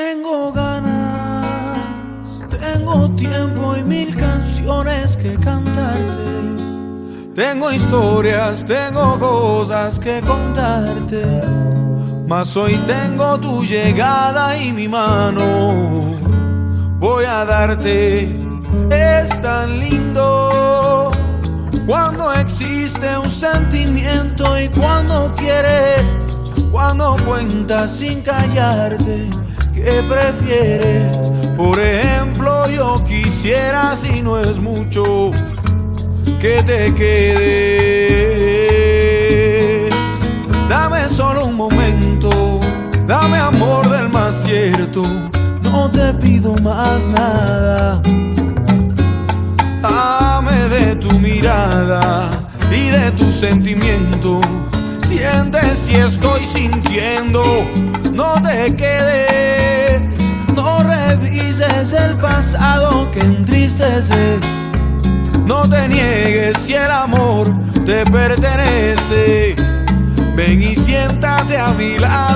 Tengo ganas, tengo tiempo y mil canciones que cantarte. Tengo historias, tengo cosas que contarte. Mas hoy tengo tu llegada y mi mano. Voy a darte, es tan lindo cuando existe un sentimiento y cuando quieres, cuando cuentas sin callarte. ¿Qué prefieres? Por ejemplo, yo quisiera, si no es mucho, que te quedes. Dame solo un momento, dame amor del más cierto, no te pido más nada. Dame de tu mirada y de tu sentimiento. Si estoy sintiendo, no te quedes, no revises el pasado que entristece. No te niegues si el amor te pertenece. Ven y siéntate a mi lado,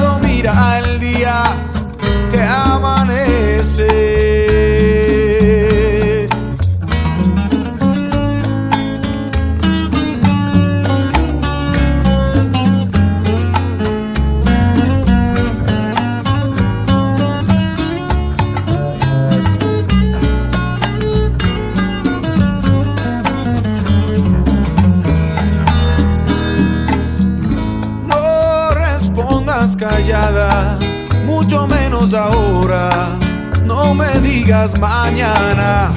Respondas callada, mucho menos ahora. No me digas mañana.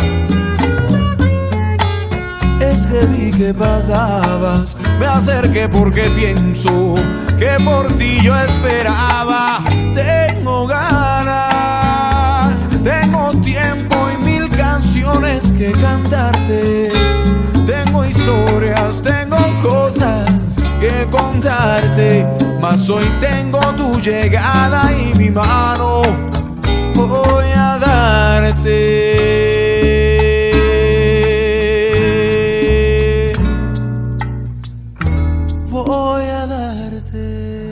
Es que vi que pasabas, me acerqué porque pienso que por ti yo esperaba. Tengo ganas, tengo tiempo y mil canciones que cantarte. Tengo historias, tengo cosas que contarte, hoy tengo tu llegada y mi mano voy a darte. Voy a darte.